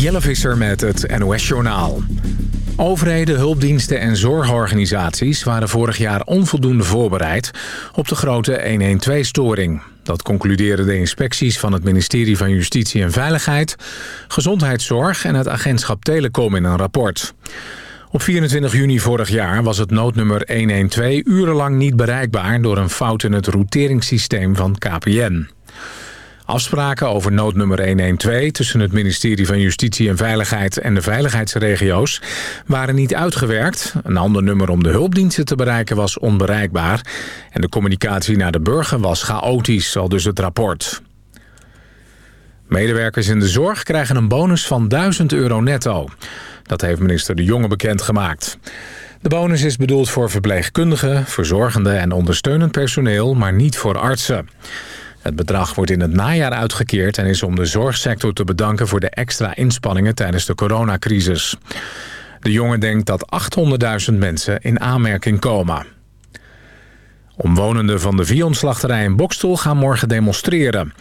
Jelle Visser met het NOS-journaal. Overheden, hulpdiensten en zorgorganisaties waren vorig jaar onvoldoende voorbereid op de grote 112-storing. Dat concluderen de inspecties van het ministerie van Justitie en Veiligheid, Gezondheidszorg en het agentschap Telecom in een rapport. Op 24 juni vorig jaar was het noodnummer 112 urenlang niet bereikbaar door een fout in het routeringssysteem van KPN. Afspraken over noodnummer 112 tussen het ministerie van Justitie en Veiligheid en de veiligheidsregio's waren niet uitgewerkt. Een ander nummer om de hulpdiensten te bereiken was onbereikbaar. En de communicatie naar de burger was chaotisch, al dus het rapport. Medewerkers in de zorg krijgen een bonus van 1000 euro netto. Dat heeft minister De Jonge bekendgemaakt. De bonus is bedoeld voor verpleegkundigen, verzorgenden en ondersteunend personeel, maar niet voor artsen. Het bedrag wordt in het najaar uitgekeerd en is om de zorgsector te bedanken voor de extra inspanningen tijdens de coronacrisis. De jongen denkt dat 800.000 mensen in aanmerking komen. Omwonenden van de Vionslachterij in Bokstel gaan morgen demonstreren.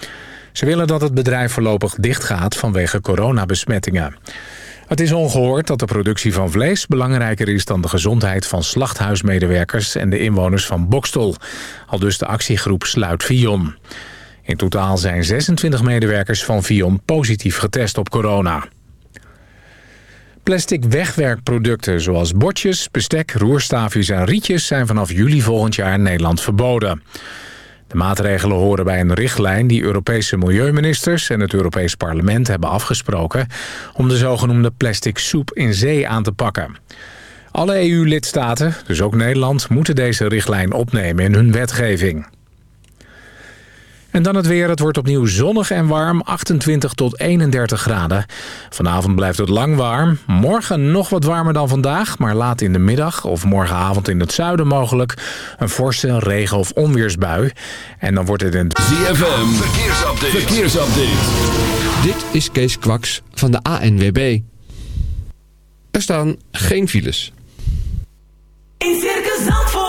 Ze willen dat het bedrijf voorlopig dichtgaat vanwege coronabesmettingen. Het is ongehoord dat de productie van vlees belangrijker is dan de gezondheid van slachthuismedewerkers en de inwoners van Bokstel. Al dus de actiegroep Sluit Vion. In totaal zijn 26 medewerkers van Vion positief getest op corona. Plastic wegwerkproducten zoals bordjes, bestek, roerstaafjes en rietjes... zijn vanaf juli volgend jaar in Nederland verboden. De maatregelen horen bij een richtlijn die Europese milieuministers en het Europees Parlement hebben afgesproken om de zogenoemde plastic soep in zee aan te pakken. Alle EU-lidstaten, dus ook Nederland, moeten deze richtlijn opnemen in hun wetgeving. En dan het weer. Het wordt opnieuw zonnig en warm. 28 tot 31 graden. Vanavond blijft het lang warm. Morgen nog wat warmer dan vandaag. Maar laat in de middag of morgenavond in het zuiden mogelijk... een forse regen- of onweersbui. En dan wordt het in... ZFM. Verkeersupdate. Verkeersupdate. Dit is Kees Kwaks van de ANWB. Er staan geen files. In Circus Zandvoort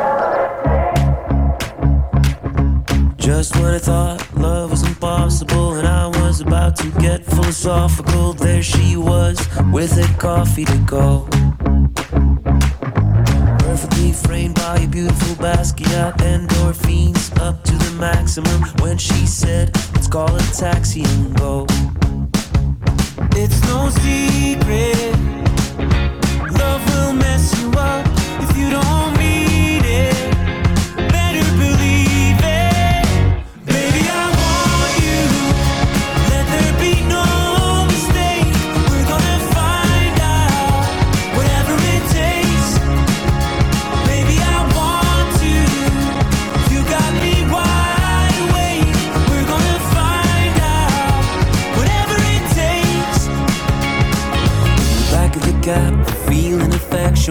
Just when I thought love was impossible and I was about to get philosophical, there she was with a coffee to go. Perfectly framed by a beautiful Basquiat, endorphins up to the maximum when she said, Let's call a taxi and go. It's no secret,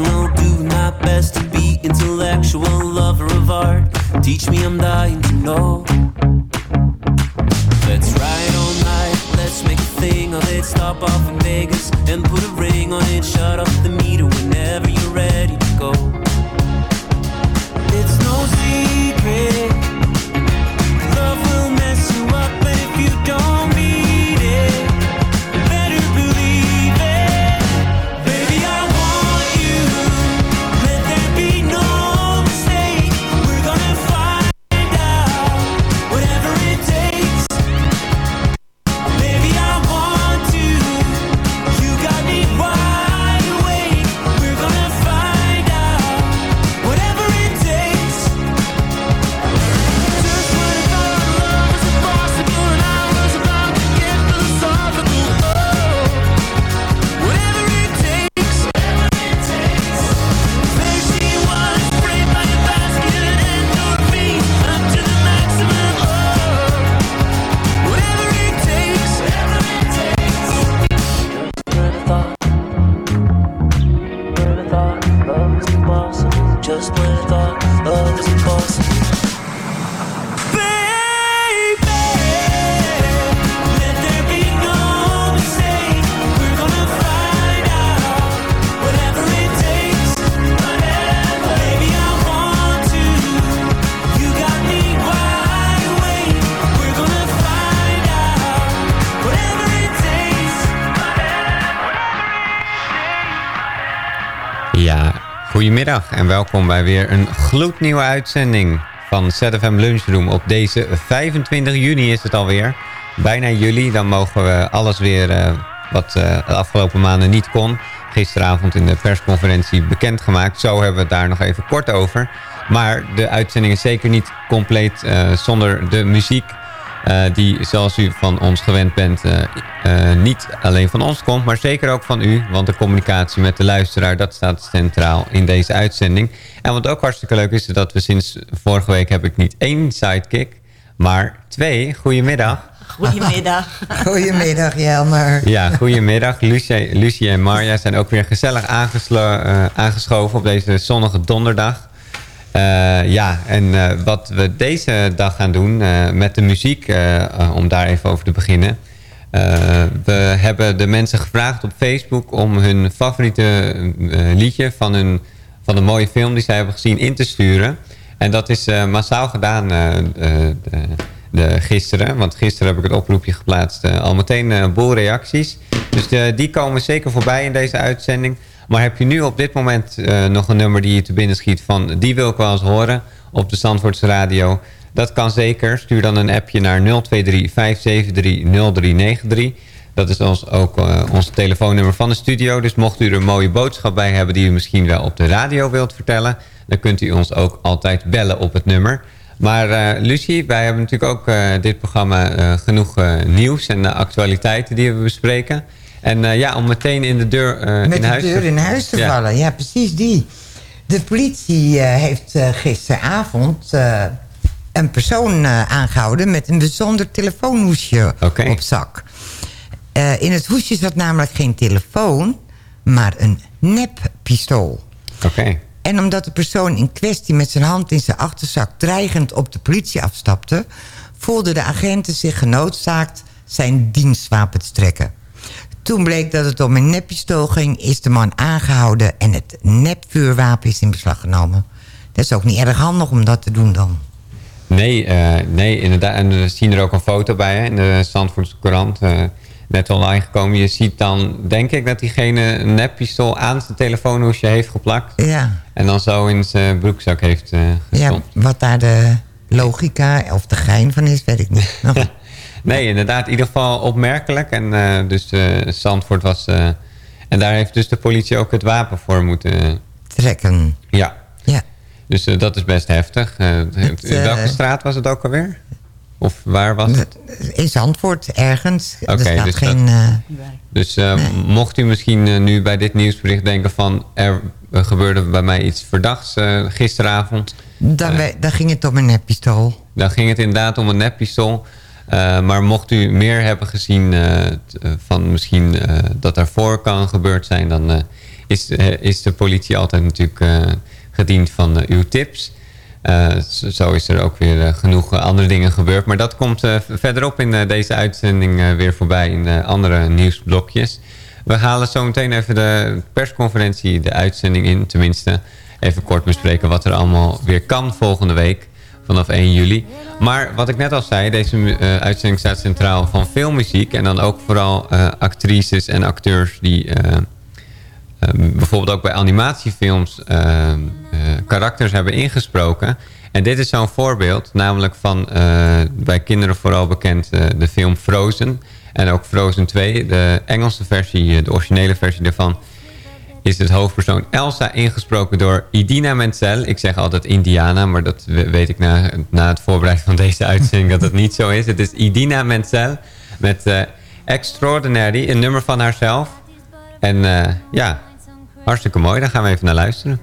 rational, do my best to be intellectual, lover of art. Teach me I'm dying to know. Let's ride all night, let's make a thing of it. Stop off in Vegas and put a ring on it. Shut off the meter whenever you're ready to go. It's no secret, love will mess you up. Goedemiddag en welkom bij weer een gloednieuwe uitzending van ZFM Lunchroom. Op deze 25 juni is het alweer. Bijna juli, dan mogen we alles weer uh, wat uh, de afgelopen maanden niet kon. Gisteravond in de persconferentie bekendgemaakt. Zo hebben we het daar nog even kort over. Maar de uitzending is zeker niet compleet uh, zonder de muziek die, zoals u van ons gewend bent, uh, uh, niet alleen van ons komt, maar zeker ook van u. Want de communicatie met de luisteraar, dat staat centraal in deze uitzending. En wat ook hartstikke leuk is, is dat we sinds vorige week heb ik niet één sidekick, maar twee. Goedemiddag. Goedemiddag. Goedemiddag, Jelmer. Ja, goedemiddag. Lucie, Lucie en Marja zijn ook weer gezellig aangeschoven op deze zonnige donderdag. Uh, ja, en uh, wat we deze dag gaan doen uh, met de muziek, om daar even over te beginnen. we hebben de mensen gevraagd op Facebook om hun favoriete liedje van, hun, van de mooie film die zij hebben gezien in te sturen. En dat is massaal gedaan de, de, gisteren, want gisteren heb ik het oproepje geplaatst. al meteen een boel reacties. Dus die komen zeker voorbij in deze uitzending. Maar heb je nu op dit moment uh, nog een nummer die je te binnen schiet van... die wil ik wel eens horen op de Zandvoortse Radio... Dat kan zeker. Stuur dan een appje naar 023-573-0393. Dat is ons, ook uh, ons telefoonnummer van de studio. Dus mocht u er een mooie boodschap bij hebben... die u misschien wel op de radio wilt vertellen... dan kunt u ons ook altijd bellen op het nummer. Maar uh, Lucie, wij hebben natuurlijk ook dit programma genoeg nieuws... en actualiteiten die we bespreken... En uh, ja, om meteen in de deur uh, Met in de huis deur te... in huis te ja. vallen. Ja, precies die. De politie uh, heeft gisteravond een persoon aangehouden... met een bijzonder telefoonhoesje okay. op zak. in het hoesje zat namelijk geen telefoon... maar een neppistool. Oké. Okay. En omdat de persoon in kwestie met zijn hand in zijn achterzak... dreigend op de politie afstapte... voelden de agenten zich genoodzaakt zijn dienstwapen te trekken. Toen bleek dat het om een neppistool ging, is de man aangehouden... en het nepvuurwapen is in beslag genomen. Dat is ook niet erg handig om dat te doen dan. Nee, uh, nee inderdaad. En we zien er ook een foto bij hè, in de Zandvoortse Courant. Uh, net online gekomen. Je ziet dan, denk ik, dat diegene een neppistool aan zijn telefoonhoesje heeft geplakt. Ja. En dan zo in zijn broekzak heeft uh, Ja, wat daar de logica of de gein van is, weet ik niet. Nee, inderdaad. In ieder geval opmerkelijk. En uh, dus uh, Zandvoort was... Uh, en daar heeft dus de politie ook het wapen voor moeten... Trekken. Ja. ja. Dus dat is best heftig. Het, in welke straat was het ook alweer? Of waar was het? In Zandvoort, ergens. Oké, okay, er dus, geen, dat, dus nee. mocht u misschien nu bij dit nieuwsbericht denken van... er gebeurde bij mij iets verdachts gisteravond... Dan, dan ging het om een neppistool. Dan ging het inderdaad om een neppistool... Uh, maar mocht u meer hebben gezien uh, van misschien dat daarvoor kan gebeurd zijn... dan is, is de politie altijd natuurlijk gediend van uw tips. zo is er ook weer genoeg andere dingen gebeurd. Maar dat komt verderop in deze uitzending weer voorbij in andere nieuwsblokjes. We halen zo meteen even de persconferentie, de uitzending in. Tenminste, even kort bespreken wat er allemaal weer kan volgende week vanaf 1 juli. Maar wat ik net al zei, deze uh, uitzending staat centraal van filmmuziek. En dan ook vooral uh, actrices en acteurs die uh, bijvoorbeeld ook bij animatiefilms karakters hebben ingesproken. En dit is zo'n voorbeeld, namelijk van bij kinderen vooral bekend de film Frozen. En ook Frozen 2, de Engelse versie, de originele versie daarvan is het hoofdpersoon Elsa ingesproken door Idina Menzel. Ik zeg altijd Indiana, maar dat weet ik na, na het voorbereiden van deze uitzending dat het niet zo is. Het is Idina Menzel met uh, Extraordinary, een nummer van haarzelf. En uh, ja, hartstikke mooi. Daar gaan we even naar luisteren.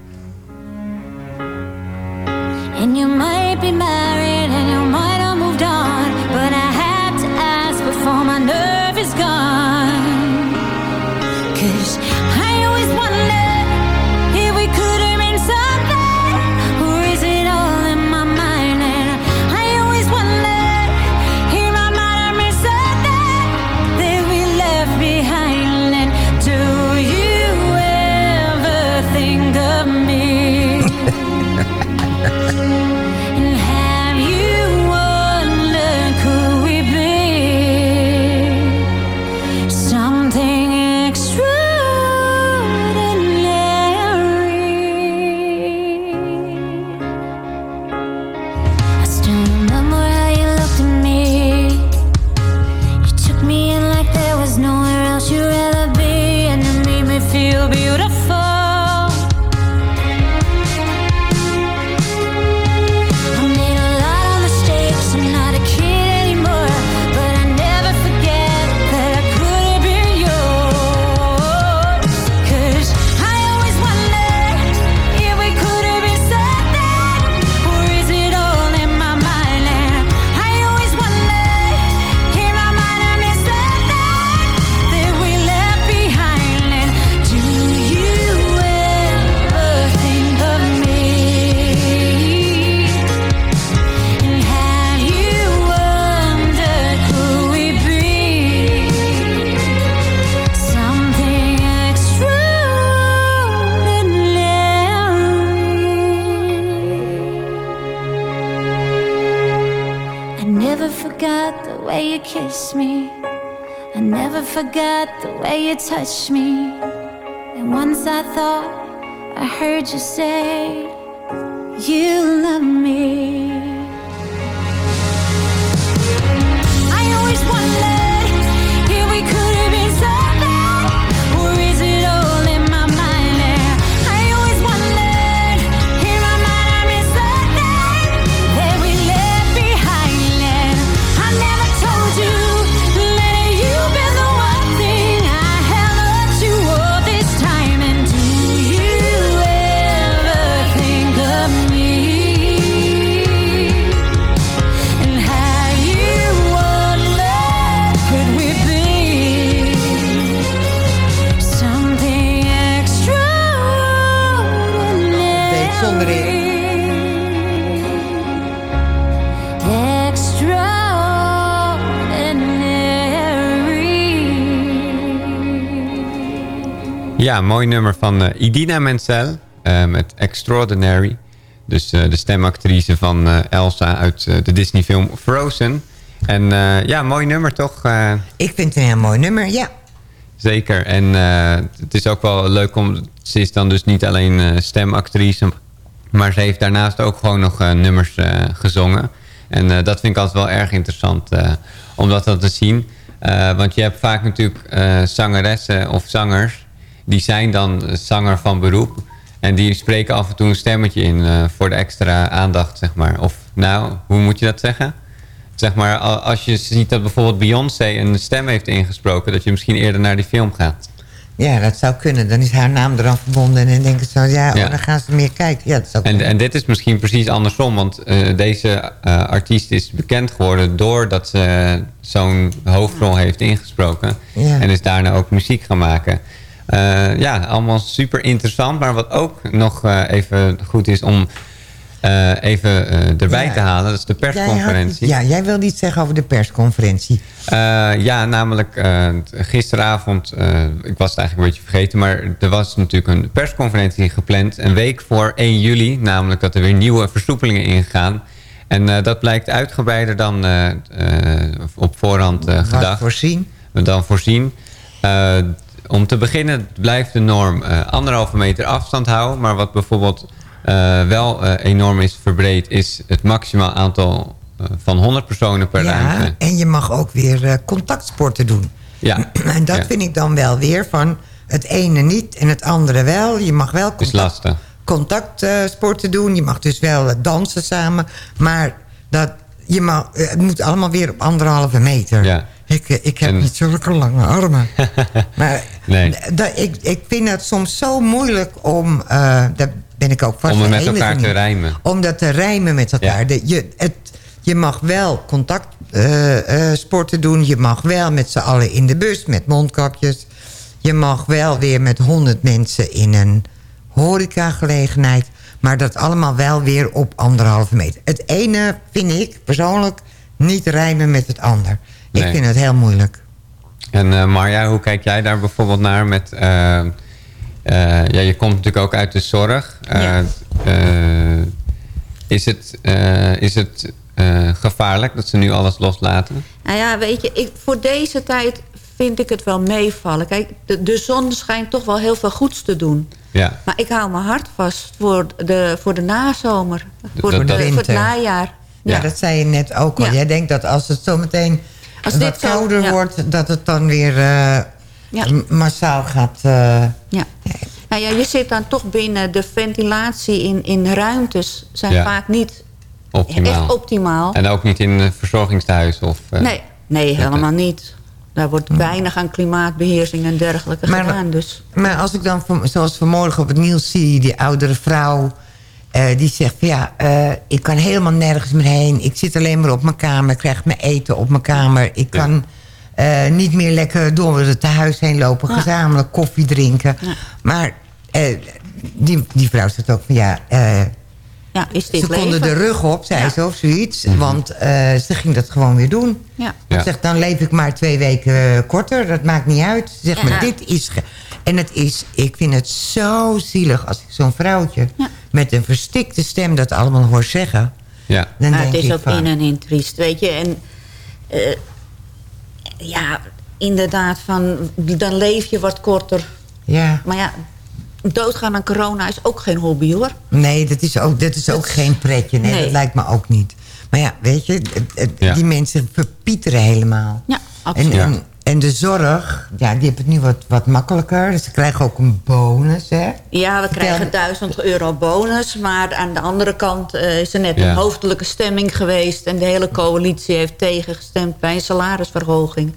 And you might be married Ja, mooi nummer van eh, Idina Menzel eh, met Extraordinary. Dus eh, de stemactrice van Elsa uit de Disney-film Frozen. En ja, mooi nummer toch? Ik vind het een heel mooi nummer, ja. zeker. En het is ook wel leuk om... Ze is dan dus niet alleen stemactrice... maar ze heeft daarnaast ook gewoon nog nummers gezongen. En dat vind ik altijd wel erg interessant om dat dan te zien. Want je hebt vaak natuurlijk zangeressen of zangers... die zijn dan zanger van beroep... En die spreken af en toe een stemmetje in eh, voor de extra aandacht, zeg maar. Of nou, hoe moet je dat zeggen? Zeg maar, als je ziet dat bijvoorbeeld Beyoncé een stem heeft ingesproken... dat je misschien eerder naar die film gaat. Ja, dat zou kunnen. Dan is haar naam eraan verbonden en dan denken ze, ja, Ja. Oh, dan gaan ze meer kijken. Ja, dat zou En, en dit is misschien precies andersom, want eh, deze eh, artiest is bekend geworden... doordat ze zo'n hoofdrol heeft ingesproken. Ja. En is daarna ook muziek gaan maken. Eh, ja, allemaal super interessant. Maar wat ook nog eh, even goed is om eh, even erbij Ja. te halen... dat is de Jij had- persconferentie. ja, jij wilde iets zeggen over de persconferentie. Ja, namelijk gisteravond, ik was het eigenlijk een beetje vergeten... maar er was natuurlijk een persconferentie gepland... een week voor 1 juli, namelijk dat er weer nieuwe versoepelingen ingaan. En dat blijkt uitgebreider dan op voorhand gedacht. voorzien. Dan voorzien. Om te beginnen blijft de norm eh, anderhalve meter afstand houden... maar wat bijvoorbeeld eh, wel eh, enorm is verbreed... is het maximaal aantal van 100 personen per Ja, ruimte. en je mag ook weer contactsporten doen. Ja. En dat Ja. vind ik dan wel weer van het ene niet en het andere wel. Je mag wel contact, contactsporten doen. Je mag dus wel dansen samen. Maar dat, je mag, eh, het moet allemaal weer op anderhalve meter. Ja. Ik, eh, ik heb En- niet zulke lange armen. maar Nee. dat, ik, ik vind het soms zo moelijk om... eh daar ben ik ook vast Om het met elkaar te rijmen. Om dat te rijmen met elkaar. Ja. De- je, het, je mag wel contactsporten doen. Je mag wel met z'n allen in de bus met mondkapjes. Je mag wel weer met honderd mensen in een horecagelegenheid. Maar dat allemaal wel weer op anderhalve meter. Het ene vind ik persoonlijk niet rijmen met het ander. Ik vind het heel moeilijk. En eh, Marja, hoe kijk jij daar bijvoorbeeld naar met... eh, eh, ja, je komt natuurlijk ook uit de zorg. Eh, Ja. eh, is het, eh, is het eh, gevaarlijk dat ze nu alles loslaten? Nou ja, weet je, ik, voor deze tijd vind ik het wel meevallen. Kijk, de, de zon schijnt toch wel heel veel goeds te doen. Ja, Maar ik hou mijn hart vast voor de, voor de nazomer. Voor, dat- de, dat- voor het najaar. Ja, Ja. dat zei je net ook al. Ja. Jij denkt dat als het zometeen Als wat dit zo- kouder ja. wordt... dat het dan weer eh, massaal gaat... eh, Ja. Nou ja, je zit dan toch binnen de ventilatie in, in ruimtes zijn Ja. vaak niet optimaal. echt optimaal. En ook niet in een verzorgingstehuis? Of, eh, nee, nee, helemaal niet. Daar wordt weinig aan klimaatbeheersing en dergelijke Maar- gedaan. Dus. Maar als ik dan, zoals vanmorgen op het nieuws zie... die oudere vrouw, eh, die zegt van ja... eh, ik kan helemaal nergens meer heen. Ik zit alleen maar op mijn kamer. Ik krijg mijn eten op mijn kamer. Ik kan eh, niet meer lekker door het huis heen lopen. Ja. Gezamenlijk koffie drinken. Ja. Maar eh, die, die vrouw zegt ook van ja... Ja, is dit ze konden leven? de rug op, zei Ja. ze, of zoiets. Want eh, ze ging dat gewoon weer doen. Ja. Ja. Ze zegt, dan leef ik maar twee weken eh, korter. Dat maakt niet uit. Ze zegt, Ja. maar dit is... En het is, ik vind het zo zielig als ik zo'n vrouwtje... Ja. met een verstikte stem dat allemaal hoor zeggen. ja. Dan Maar denk het is ook van, in en in triest, weet je. En eh, ja, inderdaad, van, dan leef je wat korter. Ja. Maar ja, doodgaan aan corona is ook geen hobby, hoor. Nee, dat is ook, dat is ook geen pretje. Nee, Nee. dat lijkt me ook niet. Maar ja, weet je, Ja. die mensen verpieteren helemaal. Ja, En, absoluut. en, en de zorg, ja, die heeft het nu wat, wat makkelijker. Dus ze krijgen ook een bonus, hè? Ja, we krijgen 1000 euro bonus. Maar aan de andere kant eh, is er net Ja. een hoofdelijke stemming geweest... en de hele coalitie heeft tegengestemd bij een salarisverhoging.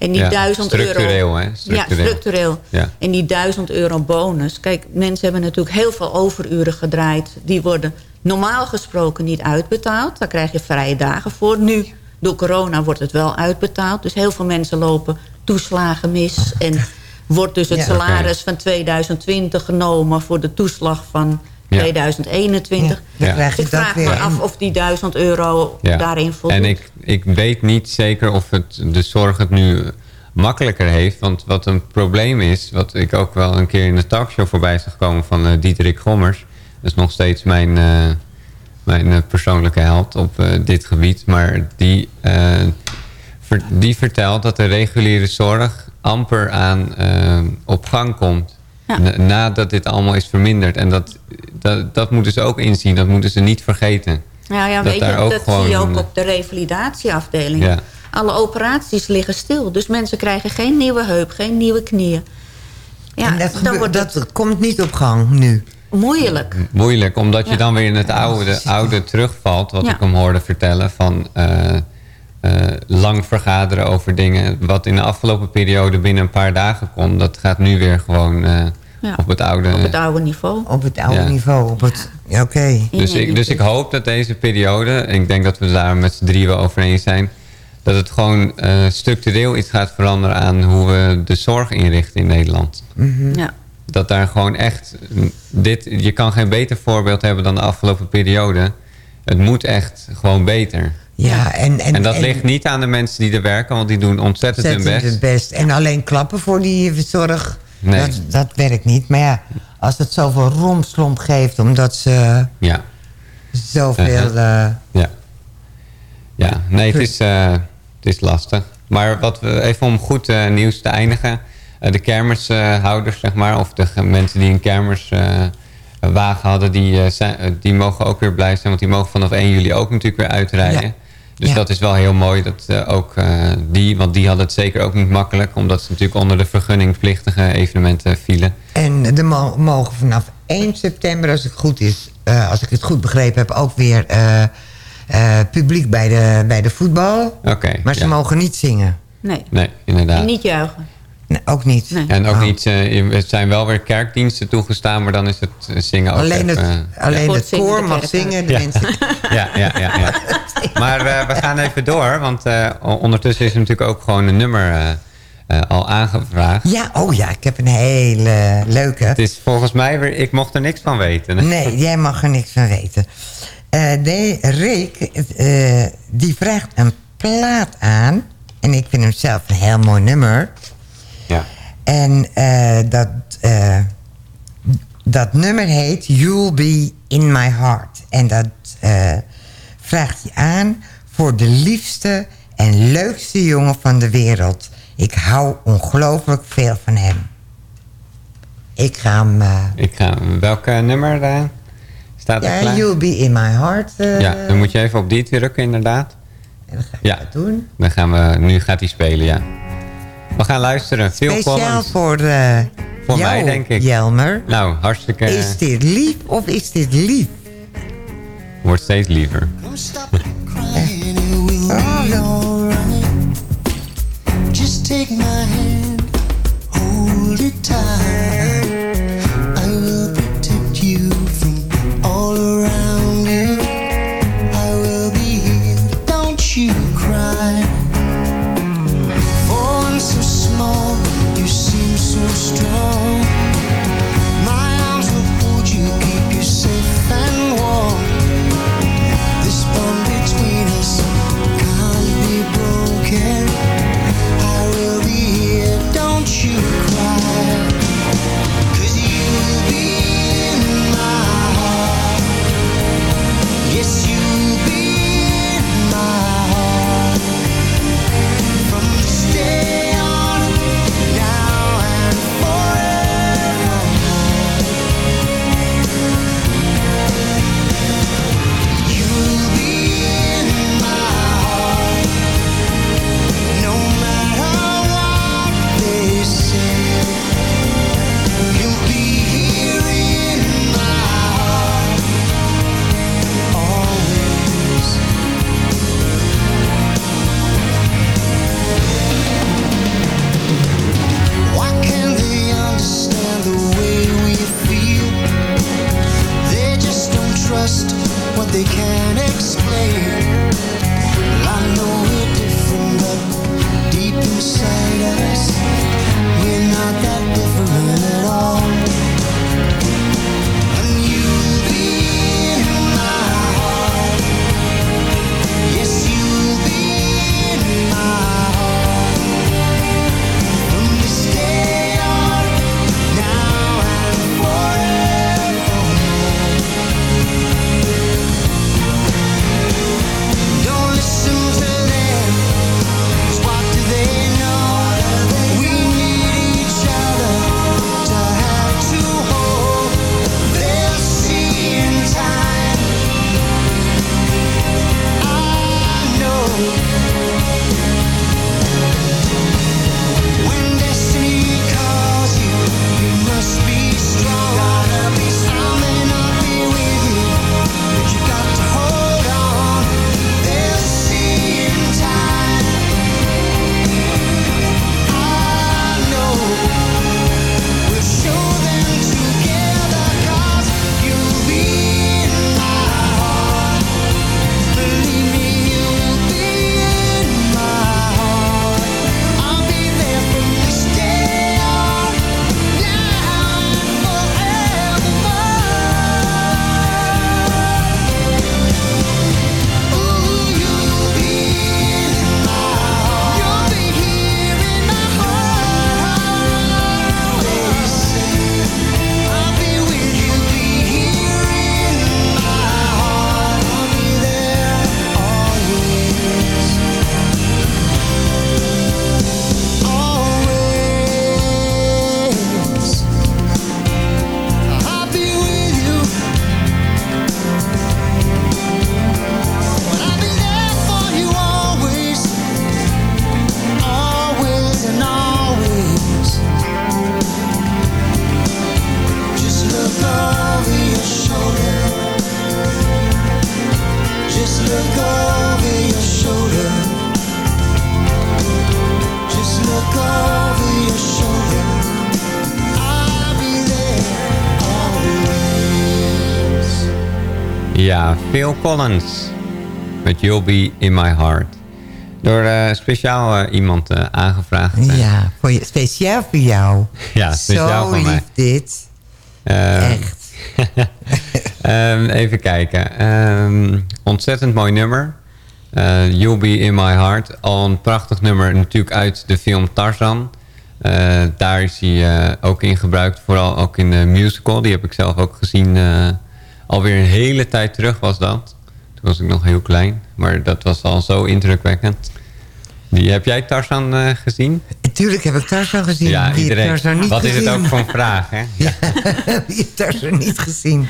En die Ja, 1000 euro... structureel, hè? Structureel. Ja, structureel. Ja. En die 1000 euro bonus... Kijk, mensen hebben natuurlijk heel veel overuren gedraaid. Die worden normaal gesproken niet uitbetaald. Daar krijg je vrije dagen voor. Nu, door corona, wordt het wel uitbetaald. Dus heel veel mensen lopen toeslagen mis. En wordt dus het Ja. salaris van 2020 genomen... voor de toeslag van. 2021. dan Ja. krijg je Ik dat vraag weer. me af of die 1000 euro Ja. daarin voldoet. En ik, ik weet niet zeker of het, de zorg het nu makkelijker heeft. Want wat een probleem is, wat ik ook wel een keer in de talkshow voorbij zag komen van eh Diederik Gommers. Dat is nog steeds mijn, eh, mijn eh, persoonlijke held op eh, dit gebied. Maar die, eh, ver- die vertelt dat de reguliere zorg amper aan op gang komt. Na- nadat dit allemaal is verminderd. En dat, dat, dat moeten ze ook inzien. Dat moeten ze niet vergeten. Ja, ja Dat weet daar je, ook dat gewoon zie je ook op de revalidatieafdeling. Ja. Alle operaties liggen stil. Dus mensen krijgen geen nieuwe heup, geen nieuwe knieën. Ja, En dat, wordt dat het komt niet op gang nu. moeilijk. moeilijk, omdat je Ja. dan weer in het oude, oude terugvalt, wat Ja. ik hem hoorde vertellen, van eh, eh, lang vergaderen over dingen. Wat in de afgelopen periode binnen een paar dagen kon, dat gaat nu weer gewoon eh, Ja. op het oude... Op het oude niveau. Op het oude Ja. niveau. Op het, ja, Oké. Dus ik, dus ik hoop dat deze periode, en ik denk dat we daar met z'n drieën wel over eens zijn, dat het gewoon eh, structureel iets gaat veranderen aan hoe we de zorg inrichten in Nederland. Ja. Dat daar gewoon echt, dit, je kan geen beter voorbeeld hebben dan de afgelopen periode. Het moet echt gewoon beter. Ja, en, en, En dat en- ligt niet aan de mensen die er werken, want die doen ontzettend hun best. het best. En alleen klappen voor die zorg, Nee. dat, dat werkt niet. Maar ja, als het zoveel romslomp geeft... omdat ze Ja. zoveel... Eh, Ja. Ja, nee, het is, eh, het is lastig. Maar wat we, even om goed eh, nieuws te eindigen. eh, de kermishouders, zeg maar, of de mensen die een kermiswagen hadden... Die, eh, zijn, eh, die mogen ook weer blij zijn, want die mogen vanaf 1 juli ook natuurlijk weer uitrijden. Dus Ja. dat is wel heel mooi dat eh, ook eh, die, want die hadden het zeker ook niet makkelijk... omdat ze natuurlijk onder de vergunningplichtige evenementen vielen. En er mo- mogen vanaf 1 september, als, het goed is, eh, als ik het goed begrepen heb... ook weer eh, eh, publiek bij de, bij de voetbal. Oké, Maar ze ja. mogen niet zingen. Nee. Nee, inderdaad. En niet juichen. Nee, ook niet. Nee. En ook Oh. niet, eh, er zijn wel weer kerkdiensten toegestaan, maar dan is het eh, zingen ook Alleen het, even, alleen Voor het koor mag zingen. De Ja. mensen, Ja, ja, ja. ja. Maar eh, we gaan even door, want eh, ondertussen is er natuurlijk ook gewoon een nummer eh, eh, al aangevraagd. ja, oh ja, ik heb een hele leuke. Het is volgens mij weer, ik mocht er niks van weten. hè? Nee, jij mag er niks van weten. Eh de Reek, eh, die vraagt een plaat aan. En ik vind hem zelf een heel mooi nummer. En eh, dat, eh, dat nummer heet You'll Be In My Heart. En dat eh, vraagt hij aan voor de liefste en leukste jongen van de wereld. Ik hou ongelooflijk veel van hem. Ik ga hem... Ik ga, welk eh, nummer eh, staat er ja, klaar? You'll Be In My Heart. Ja, dan moet je even op die drukken inderdaad. En dan ga ik Ja, dat doen. dan gaan we, nu gaat hij spelen, ja. We gaan luisteren. Phil Speciaal Collins. voor, eh Voor jou, mij, denk ik. Jelmer. Nou, hartstikke... Is dit lief of is dit lief? Wordt steeds liever. Just take my hand, hold it tight. I will protect you from all around Phil Collins. Met You'll Be In My Heart. Door eh, speciaal eh, iemand eh, aangevraagd. Ja, voor je, speciaal voor jou. Ja, speciaal Zo voor mij. lief dit. Ehm, Ehm, even kijken. Ehm, ontzettend mooi nummer. You'll Be In My Heart. Al een prachtig nummer natuurlijk uit de film Tarzan. Daar is hij ook in gebruikt. Vooral ook in de musical. Die heb ik zelf ook gezien. Alweer een hele tijd terug was dat. Toen was ik nog heel klein. Maar dat was al zo indrukwekkend. Die, heb jij Tarzan eh, gezien? Tuurlijk heb ik Tarzan gezien. Ja, heeft iedereen. Tarzan niet Wat is het ook voor een vraag, hè? Wie heeft Tarzan niet gezien?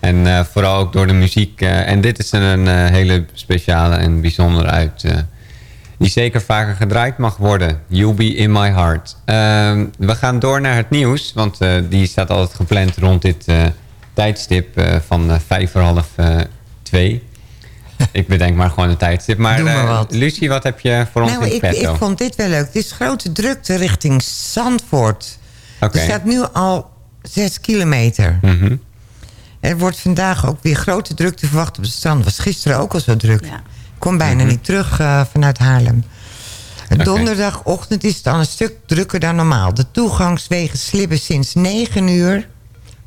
En eh, vooral ook door de muziek. eh, en dit is een hele speciale en bijzondere uit. die zeker vaker gedraaid mag worden. You'll be in my heart. Ehm, we gaan door naar het nieuws. Want die staat altijd gepland rond dit tijdstip eh, van eh, vijf voor half eh, twee. ik bedenk maar gewoon een tijdstip. Maar, Doe maar eh, wat. Lucie, wat heb je voor ons Nou, in ik, petto? ik vond dit wel leuk. Het is grote drukte richting Zandvoort. Oké. Er staat nu al zes kilometer. Mhm. Er wordt vandaag ook weer grote drukte verwacht op het strand. was gisteren ook al zo druk. Ik kom bijna Mhm. niet terug eh, vanuit Haarlem. Donderdagochtend is het al een stuk drukker dan normaal. De toegangswegen slibben sinds 9 uur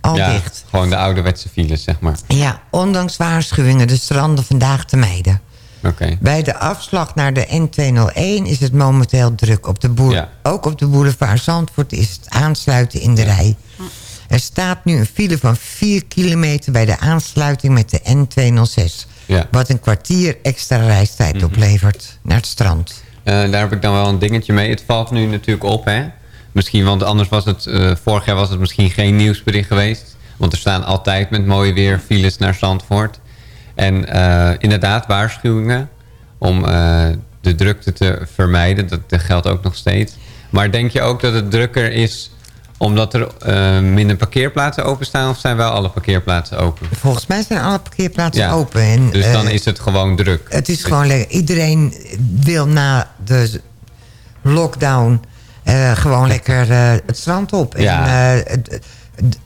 al ja, dicht. gewoon de ouderwetse files, zeg maar. Ja, ondanks waarschuwingen de stranden vandaag te mijden. Oké. Bij de afslag naar de N201 is het momenteel druk. Op de boer, Ja. Ook op de boulevard Zandvoort is het aansluiten in de rij. Er staat nu een file van 4 kilometer bij de aansluiting met de N206. Ja. Wat een kwartier extra reistijd Mhm. oplevert naar het strand. Eh, daar heb ik dan wel een dingetje mee. Het valt nu natuurlijk op, hè. Misschien, want anders was het... eh, vorig jaar was het misschien geen nieuwsbericht geweest. Want er staan altijd met mooi weer files naar Zandvoort. En eh, inderdaad, waarschuwingen om eh, de drukte te vermijden. Dat, dat geldt ook nog steeds. Maar denk je ook dat het drukker is omdat er minder parkeerplaatsen openstaan? Of zijn wel alle parkeerplaatsen open? Volgens mij zijn alle parkeerplaatsen Ja. open. En, Dus dan is het gewoon druk. Het is gewoon lekker. Iedereen wil na de lockdown gewoon lekker eh, het strand op. Ja. En, eh,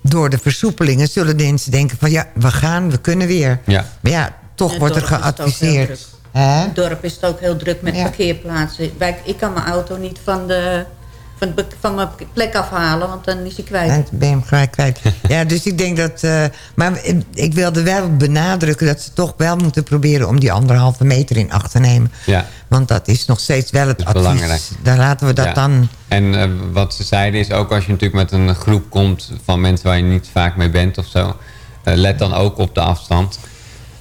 door de versoepelingen zullen mensen denken van... ja, we gaan, we kunnen weer. Ja. Maar ja, toch wordt er het dorp is het ook heel geadviseerd. In het dorp is het ook heel druk met Ja. parkeerplaatsen. Ik kan mijn auto niet van, de, van, van mijn plek afhalen, want dan is hij kwijt. Dan ben je hem gelijk kwijt. ja, dus ik denk dat... eh, maar ik wilde wel benadrukken dat ze toch wel moeten proberen... om die anderhalve meter in acht te nemen. Ja. Want dat is nog steeds wel het advies. belangrijk. Daar laten we dat Ja. dan... En eh, wat ze zeiden is ook als je natuurlijk met een groep komt van mensen waar je niet vaak mee bent of zo. eh, let dan ook op de afstand.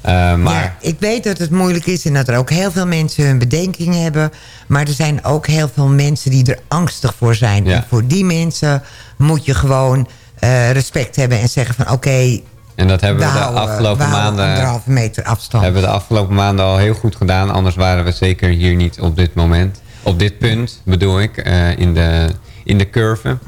Eh, maar Ja, ik weet dat het moeilijk is en dat er ook heel veel mensen hun bedenkingen hebben. Maar er zijn ook heel veel mensen die er angstig voor zijn. Ja. En voor die mensen moet je gewoon eh, respect hebben en zeggen van oké... En dat hebben we, de houden- afgelopen we maanden. anderhalve meter afstand. hebben we de afgelopen maanden al heel goed gedaan. Anders waren we zeker hier niet op dit moment. Op dit punt bedoel ik, eh, in, de, in de curve.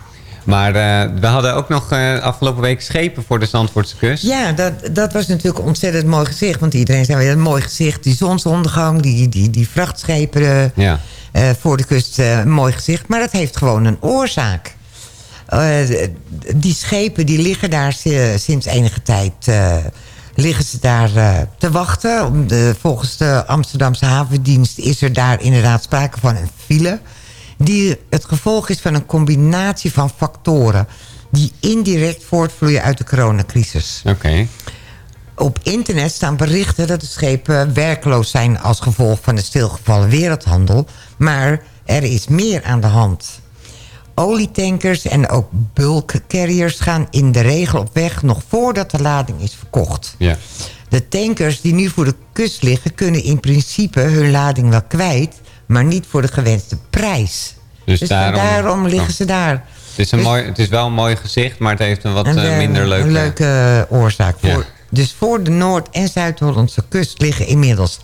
Maar eh, we hadden ook nog eh, afgelopen week schepen voor de Zandvoortse kust. Ja, dat, dat was natuurlijk een ontzettend mooi gezicht. Want iedereen zei, een mooi gezicht. Die zonsondergang, die, die, die vrachtschepen eh, Ja. voor de kust. een mooi gezicht. Maar dat heeft gewoon een oorzaak. Die schepen die liggen daar si- sinds enige tijd... liggen ze daar te wachten. Volgens de Amsterdamse havendienst is er daar inderdaad sprake van een file... die het gevolg is van een combinatie van factoren... die indirect voortvloeien uit de coronacrisis. Oké. Op internet staan berichten dat de schepen werkloos zijn... als gevolg van de stilgevallen wereldhandel. Maar er is meer aan de hand. Olietankers en ook bulk carriers gaan in de regel op weg... nog voordat de lading is verkocht. Ja. De tankers die nu voor de kust liggen... kunnen in principe hun lading wel kwijt... maar niet voor de gewenste prijs. Dus Dus, daarom- daarom, liggen oh. ze daar. Het is, een Dus- mooi, het is wel een mooi gezicht, maar het heeft een wat Een, eh, eh, minder leuke... Een leuke oorzaak. Ja. Voor, dus voor de Noord- en Zuid-Hollandse kust liggen inmiddels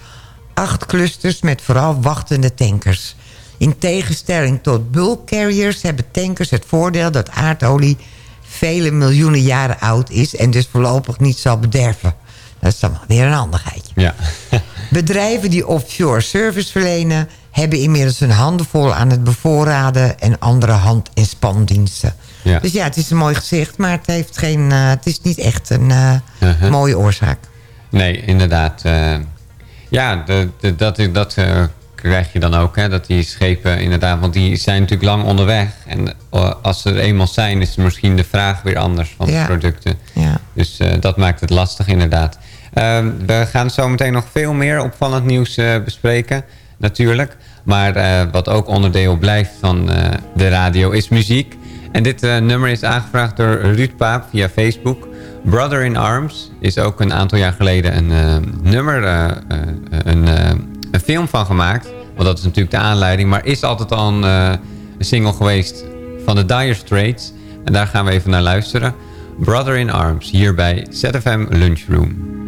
acht clusters met vooral wachtende tankers. In tegenstelling tot bulk carriers hebben tankers het voordeel dat aardolie vele miljoenen jaren oud is en dus voorlopig niet zal bederven. Dat is dan weer een handigheidje. Ja. Bedrijven die offshore service verlenen... hebben inmiddels hun handen vol aan het bevoorraden... en andere hand- en spandiensten. Ja. Dus ja, het is een mooi gezicht... maar het, heeft geen, eh, het is niet echt een eh, Uh-huh. mooie oorzaak. Nee, inderdaad. eh, ja, de, de- dat, dat krijg je dan ook. Hè, dat die schepen inderdaad... Want die zijn natuurlijk lang onderweg. En als ze er eenmaal zijn... is misschien de vraag weer anders van Ja. de producten. Ja. Dus dat maakt het lastig inderdaad. Ehm, we gaan zo meteen nog veel meer opvallend nieuws bespreken. Natuurlijk. Maar eh, wat ook onderdeel blijft van eh, de radio is muziek. En dit eh, nummer is aangevraagd door Ruud Paap via Facebook. Brother in Arms is ook een aantal jaar geleden een nummer, een, een film van gemaakt. Want dat is natuurlijk de aanleiding. Maar is altijd al een, een single geweest van de Dire Straits. En daar gaan we even naar luisteren. Brother in Arms, hier bij ZFM Lunchroom.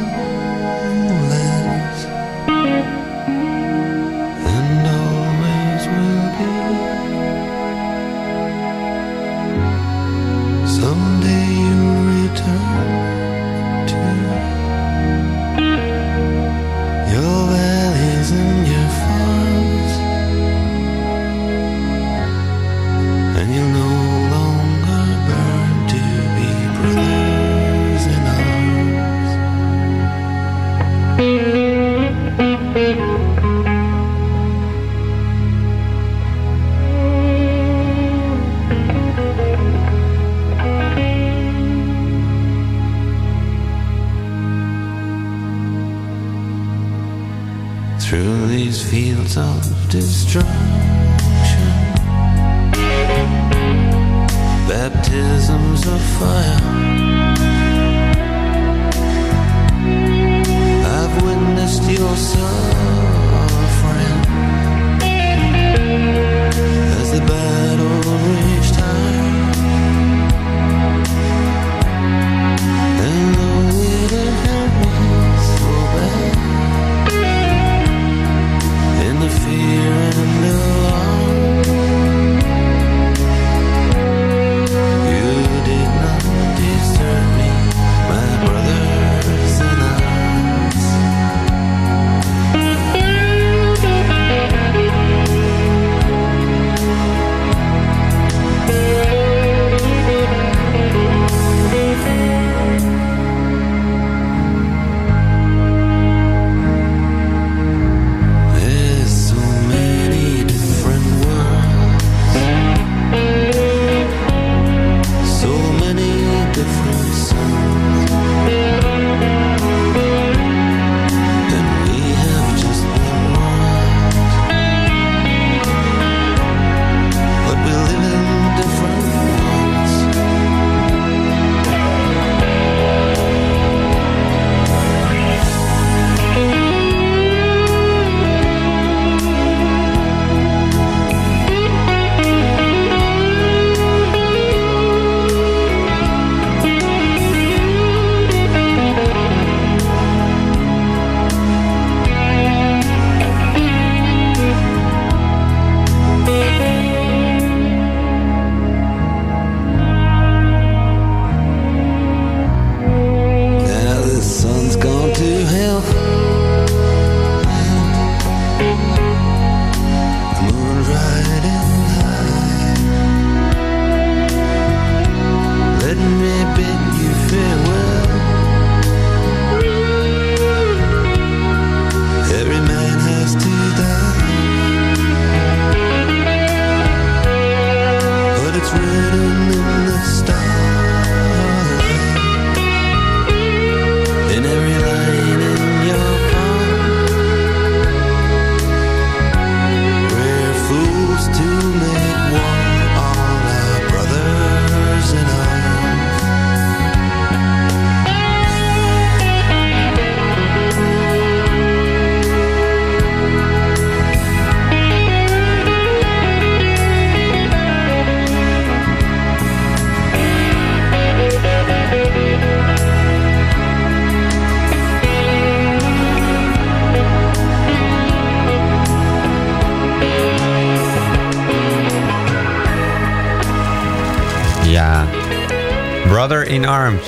Brother in Arms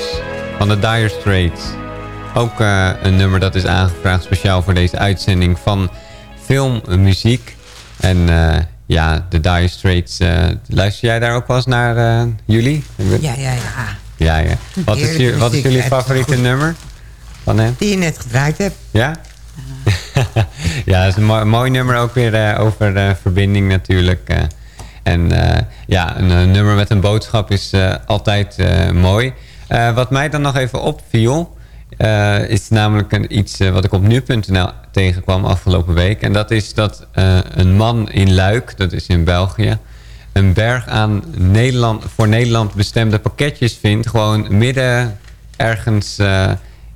van de Dire Straits. Ook eh, een nummer dat is aangevraagd speciaal voor deze uitzending van filmmuziek. En eh, ja, de Dire Straits. eh, luister jij daar ook wel eens naar, jullie? Ja, ja, ja. Ja, ja. Wat is, wat is jullie favoriete nummer van hem? Die je net gedraaid hebt. Ja? ja, dat is een mooi, mooi nummer ook weer over verbinding natuurlijk. En eh, ja, een, eh, nummer met een boodschap is eh, altijd mooi. Wat mij dan nog even opviel... is namelijk een, iets wat ik op nu.nl tegenkwam afgelopen week. En dat is dat een man in Luik, dat is in België... een berg aan Nederland, voor Nederland bestemde pakketjes vindt. Gewoon midden ergens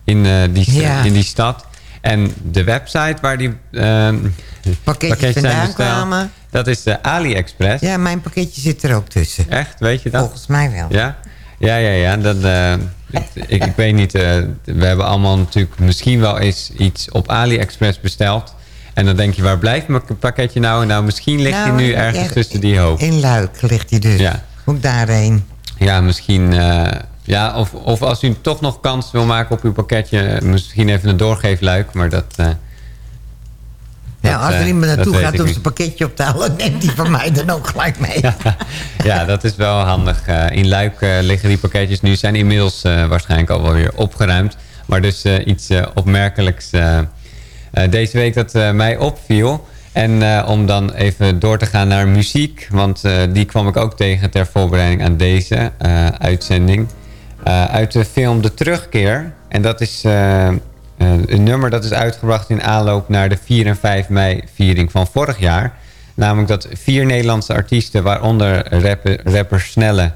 in, die, Ja. in die stad. En de website waar die ehm, Pakketjes vandaan kwamen. dat is de AliExpress. Ja, mijn pakketje zit er ook tussen. Echt, weet je dat? Volgens mij wel. Ja, ja, ja. ja dat, eh, ik, ik weet niet. eh, we hebben allemaal natuurlijk misschien wel eens iets op AliExpress besteld. En dan denk je, waar blijft mijn pakketje nou? Nou, misschien ligt hij Nou, nu ik- ergens tussen die hoop. In Luik ligt hij dus. Ja. Ik daarheen. Ja, misschien. Ja, of, of als u toch nog kans wil maken op uw pakketje, eh, misschien even een doorgeefluik. Maar dat. eh, Ja, dat, als er eh, iemand naartoe gaat om zijn pakketje op te halen... neemt hij van mij dan ook gelijk mee. ja, dat is wel handig. In Luik liggen die pakketjes nu. Zijn inmiddels waarschijnlijk al wel weer opgeruimd. Maar dus iets opmerkelijks deze week dat mij opviel. En om dan even door te gaan naar muziek. Want die kwam ik ook tegen ter voorbereiding aan deze uitzending. Eh, uit de film De Terugkeer. En dat is eh, eh, een nummer dat is uitgebracht in aanloop naar de 4 en 5 mei viering van vorig jaar. Namelijk dat vier Nederlandse artiesten, waaronder rapper, Snelle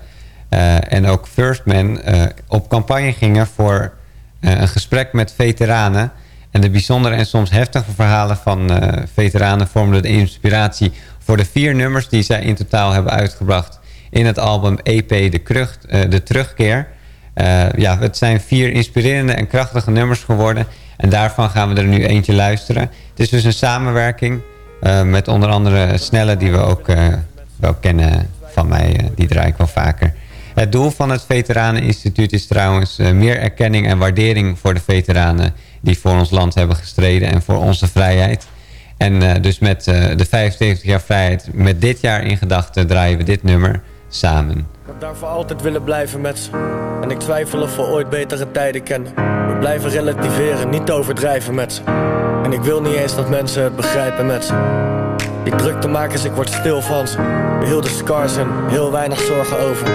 en ook First Man, eh, op campagne gingen voor een gesprek met veteranen. En de bijzondere en soms heftige verhalen van veteranen vormden de inspiratie voor de vier nummers die zij in totaal hebben uitgebracht in het album EP De, Krucht, de Terugkeer. Eh, ja, het zijn vier inspirerende en krachtige nummers geworden. En daarvan gaan we er nu eentje luisteren. Het is dus een samenwerking eh, met onder andere Snelle, die we ook eh, wel kennen van mij. die draai ik wel vaker. Het doel van het Veteraneninstituut is trouwens meer erkenning en waardering voor de veteranen die voor ons land hebben gestreden en voor onze vrijheid. En dus met de 75 jaar vrijheid, met dit jaar in gedachten draaien we dit nummer samen. Ik heb daarvoor altijd willen blijven met ze. En ik twijfel of we ooit betere tijden kennen. We blijven relativeren, niet overdrijven met ze. En ik wil niet eens dat mensen het begrijpen met ze. Die druktemakers, ik word stil van ze. We hielden scars en heel weinig zorgen over.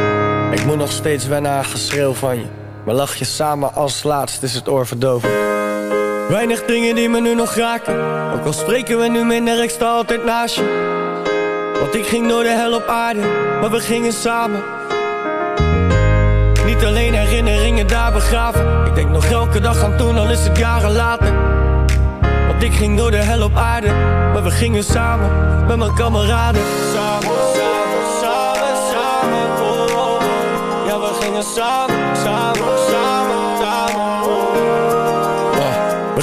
Ik moet nog steeds wennen aan geschreeuw van je. Maar lach je samen als laatst is het oor verdoven. Weinig dingen die me nu nog raken. Ook al spreken we nu minder, ik sta altijd naast je. Want ik ging door de hel op aarde, maar we gingen samen. Niet alleen herinneringen daar begraven. Ik denk nog elke dag aan toen, al is het jaren later. Want ik ging door de hel op aarde, maar we gingen samen met mijn kameraden. Samen, samen, samen, samen. Oh, oh. Ja, we gingen samen,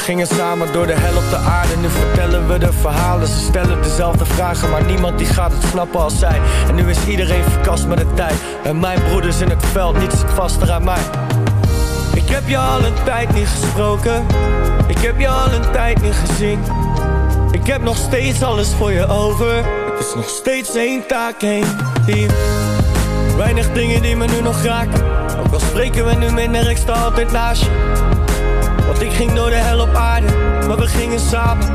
gingen samen door de hel op de aarde, nu vertellen we de verhalen. Ze stellen dezelfde vragen, maar niemand die gaat het snappen als zij. En nu is iedereen verkast met de tijd. En mijn broeders in het veld, niets zit vaster aan mij. Ik heb je al een tijd niet gesproken. Ik heb je al een tijd niet gezien. Ik heb nog steeds alles voor je over. Het is nog steeds één taak, één team. Weinig dingen die me nu nog raken. Ook al spreken we nu minder, ik sta altijd naast je. Want ik ging door de hel op aarde, maar we gingen samen.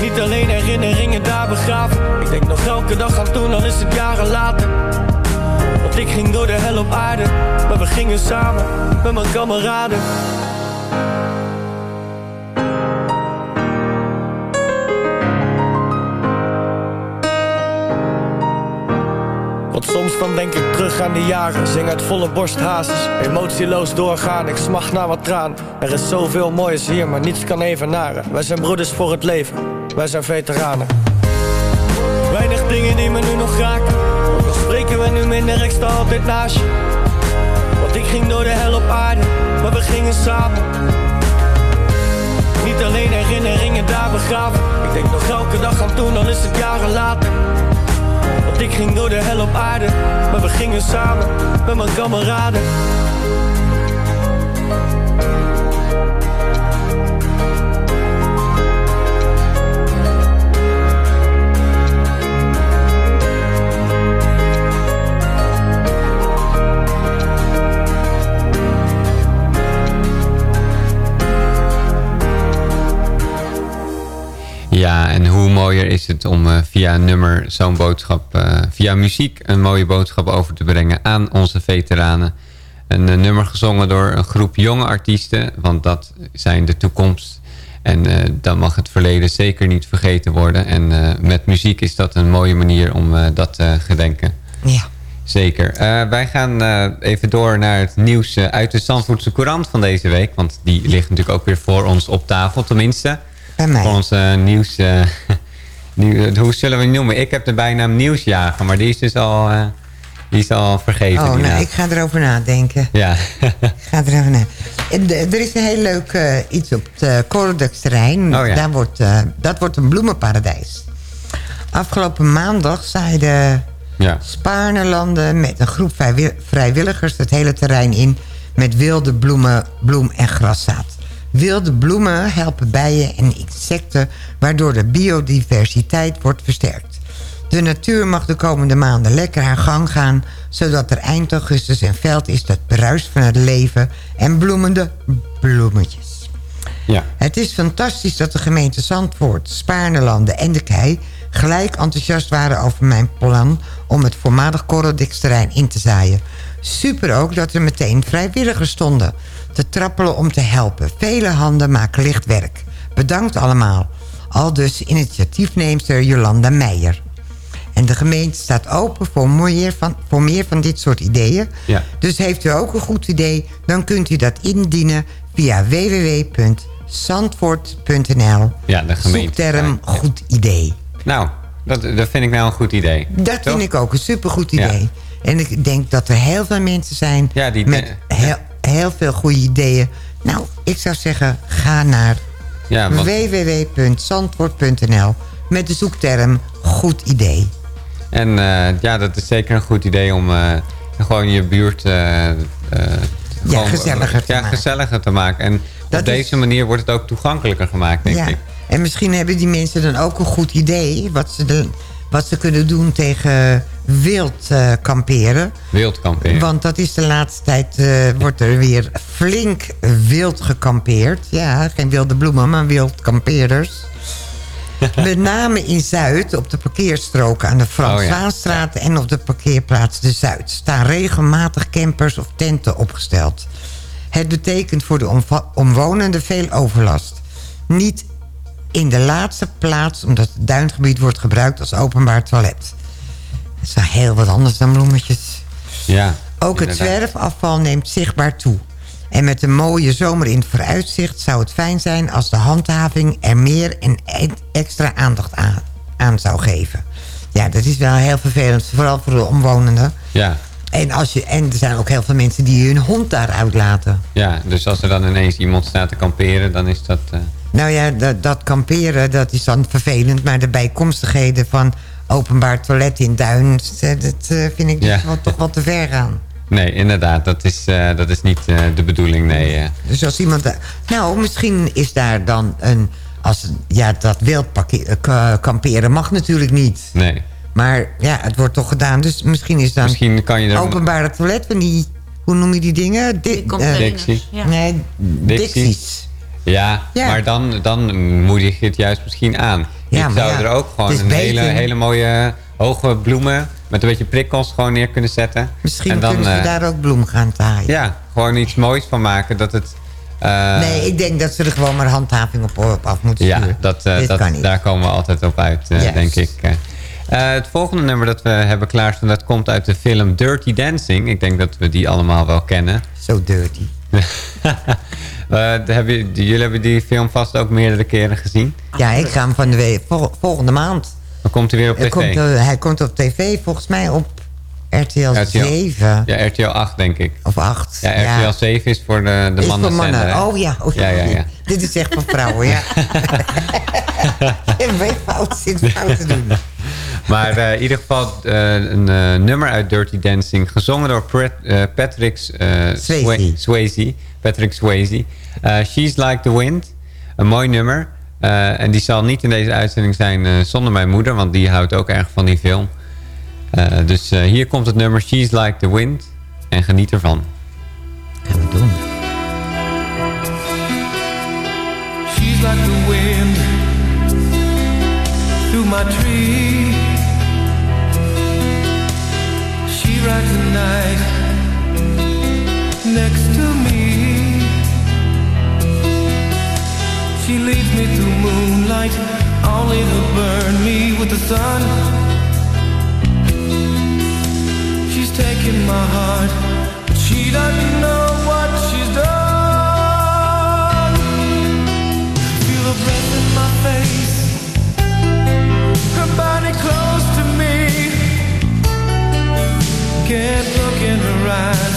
Niet alleen herinneringen daar begraven. Ik denk nog elke dag aan toen, al is het jaren later. Want ik ging door de hel op aarde, maar we gingen samen met mijn kameraden. Soms dan denk ik terug aan de jaren. Zing uit volle borst hazes Emotieloos doorgaan, ik smacht naar wat traan. Er is zoveel moois hier, maar niets kan evenaren. Wij zijn broeders voor het leven, wij zijn veteranen. Weinig dingen die me nu nog raken. Ook spreken we nu minder, ik sta altijd naast Want ik ging door de hel op aarde, maar we gingen samen. Niet alleen herinneringen daar begraven. Ik denk nog elke dag aan toen, al is het jaren later ik ging door de hel op aarde, maar we gingen samen met mijn kameraden. Ja, en hoe mooier is het om eh, via een nummer zo'n boodschap, eh, via muziek een mooie boodschap over te brengen aan onze veteranen. Een eh, nummer gezongen door een groep jonge artiesten, want dat zijn de toekomst. En dan mag het verleden zeker niet vergeten worden. En met muziek is dat een mooie manier om dat te gedenken. Ja. Zeker. Wij gaan even door naar het nieuws uit de Zandvoortse Courant van deze week. Want die ligt natuurlijk ook weer voor ons op tafel, tenminste. Bij mij. Voor ons eh, nieuws... eh, nieuw- hoe zullen we het noemen? Ik heb de bijnaam Nieuwsjager, maar die is dus al, eh, die is al vergeven. Oh, nou, naam. ik ga erover nadenken. Ja. Ik ga erover na. En de- Er is een heel leuk eh, iets op het Corodex-terrein. Oh, ja. Daar wordt, eh, dat wordt een bloemenparadijs. Afgelopen maandag zeiden ja. Spaarnelanden met een groep vrijwi- vrijwilligers het hele terrein in met wilde bloemen, bloem en graszaad. Wilde bloemen helpen bijen en insecten, waardoor de biodiversiteit wordt versterkt. De natuur mag de komende maanden lekker haar gang gaan... zodat er eind augustus een veld is dat bruist van het leven... en bloemende bloemetjes. Ja. Het is fantastisch dat de gemeente Zandvoort, Spaarnelanden en de Kei... gelijk enthousiast waren over mijn plan om het voormalig Corrodix-terrein in te zaaien. Super ook dat er meteen vrijwilligers stonden te trappelen om te helpen. Vele handen maken licht werk. Bedankt allemaal. Al dus initiatiefneemster Jolanda Meijer. En de gemeente staat open voor meer van, voor meer van dit soort ideeën. Ja. Dus heeft u ook een goed idee, dan kunt u dat indienen via www.zandvoort.nl. Ja, de gemeente. Zoekterm goed idee. Nou, dat, dat vind ik nou een goed idee. Dat Toch? vind ik ook een supergoed Ja. idee. En ik denk dat er heel veel mensen zijn Ja, die- met heel, heel veel goede ideeën. Nou, ik zou zeggen, ga naar Ja, want- www.zandvoort.nl met de zoekterm goed idee. En eh, ja, dat is zeker een goed idee om eh, gewoon je buurt... eh, gewoon, gezelliger te ja, maken. gezelliger te maken. En Dat op is- deze manier wordt het ook toegankelijker gemaakt, denk ja. ik. En misschien hebben die mensen dan ook een goed idee... wat ze, de, wat ze kunnen doen tegen wild eh, kamperen. Wildkamperen. Want dat is de laatste tijd, eh, wordt er weer flink wild gekampeerd. Ja, geen wilde bloemen, maar wild kampeerders. Met name in Zuid, op de parkeerstroken aan de Frans Oh ja. En op de parkeerplaats De Zuid... staan regelmatig campers of tenten opgesteld. Het betekent voor de omwonenden veel overlast. Niet in de laatste plaats omdat het duingebied wordt gebruikt als openbaar toilet. Dat is wel heel wat anders dan bloemetjes. Ja, Ook het zwerfafval neemt zichtbaar toe. En met een mooie zomer in het vooruitzicht zou het fijn zijn... als de handhaving er meer en e- extra aandacht aan, aan zou geven. Ja, dat is wel heel vervelend, vooral voor de omwonenden. Ja, En, als je, en er zijn ook heel veel mensen die hun hond daar uitlaten. ja, dus als er dan ineens iemand staat te kamperen, dan is dat... eh, Nou ja, dat, dat kamperen, dat is dan vervelend. Maar de bijkomstigheden van openbaar toilet in Duin... dat eh, vind ik dus Ja. wel, toch wel te ver gaan. nee, inderdaad, dat is, eh, dat is niet eh, de bedoeling, nee. eh. Dus als iemand... Nou, misschien is daar dan een... Als, ja, dat wild eh, kamperen mag natuurlijk niet. nee. Maar ja, het wordt toch gedaan. Dus misschien is dan Misschien kan je er... openbare toilet van die... Hoe noem je die dingen? Di- eh, containers, Dixie. ja. Nee, Dixie. Ja, Ja. maar dan, dan moedig je het juist misschien aan. Ja, ik zou ja, er ook gewoon een hele, hele mooie hoge bloemen... met een beetje prikkels gewoon neer kunnen zetten. Misschien en dan, kunnen ze eh, daar ook bloem gaan taaien. Ja, gewoon iets moois van maken. Dat het... eh, nee, ik denk dat ze er gewoon maar handhaving op, op af moeten Ja, sturen. dat, eh, dat, daar komen we altijd op uit, Yes. denk ik. Het volgende nummer dat we hebben klaarstaan... dat komt uit de film Dirty Dancing. Ik denk dat we die allemaal wel kennen. Zo dirty. Eh, hebben, jullie hebben die film vast ook meerdere keren gezien. Ja, ik ga hem van de week, vol- volgende maand. Dan komt hij weer op tv. komt, eh, hij komt op tv volgens mij op RTL, RTL. 7 Ja, RTL 8 denk ik. of 8. Ja, RTL 7 is voor de, de Is mannen. voor mannen. zender, hè? Oh ja, oh, ja, ja, ja. Dit is echt voor vrouwen, ja. Ik ben fout, zit fout te doen. Maar eh, in ieder geval eh, een eh, nummer uit Dirty Dancing. Gezongen door Patrick Swayze. Patrick Swayze. She's Like the Wind. Een mooi nummer. en die zal niet in deze uitzending zijn zonder mijn moeder. Want die houdt ook erg van die film. dus hier komt het nummer She's Like the Wind. En geniet ervan. Gaan we doen. She's like the wind through my tree next to me. She leads me to moonlight Only to burn me with the sun. She's taking my heart she doesn't know can't look in her eyes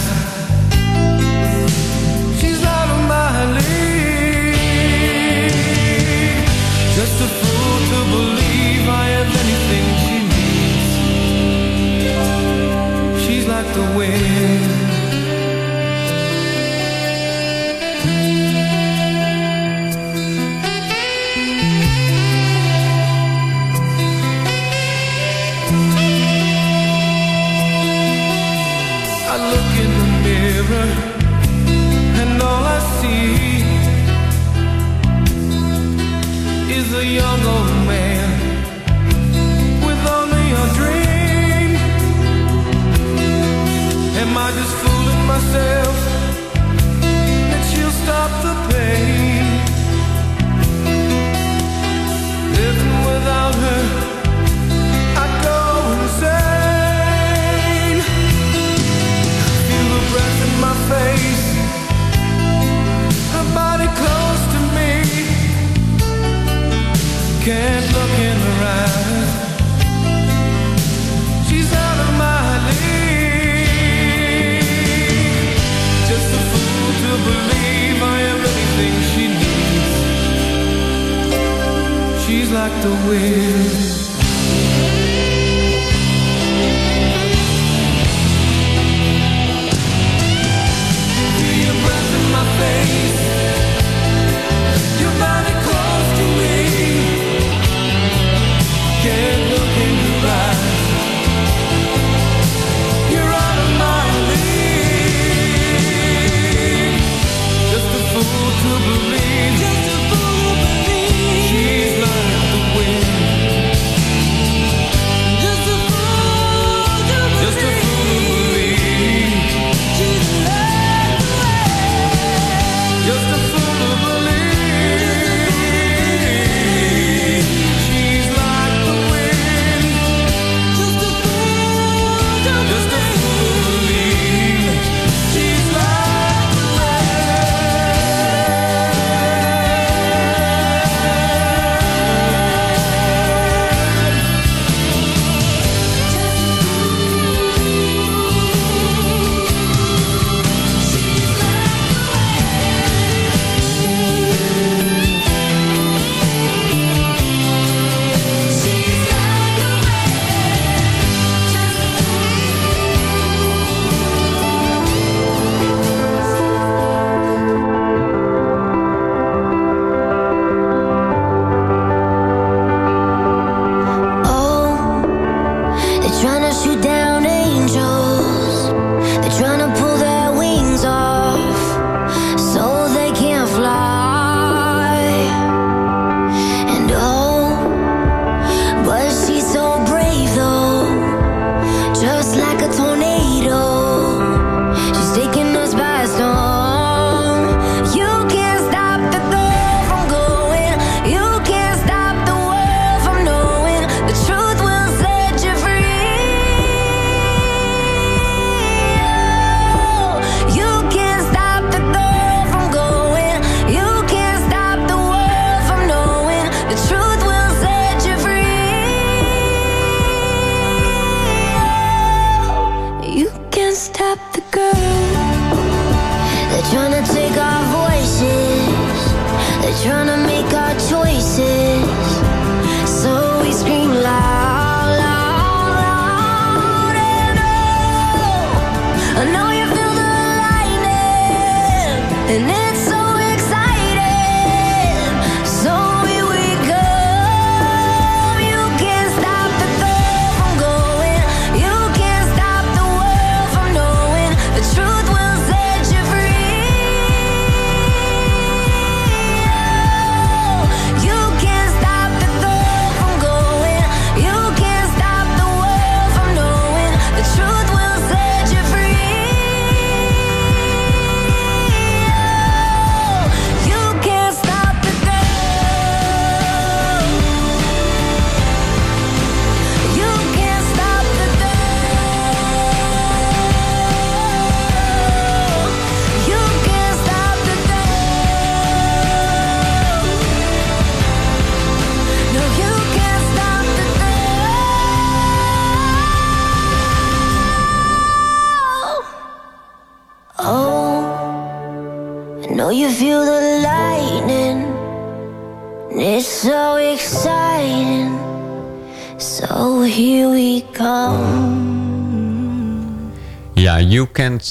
They're trying to make our choices.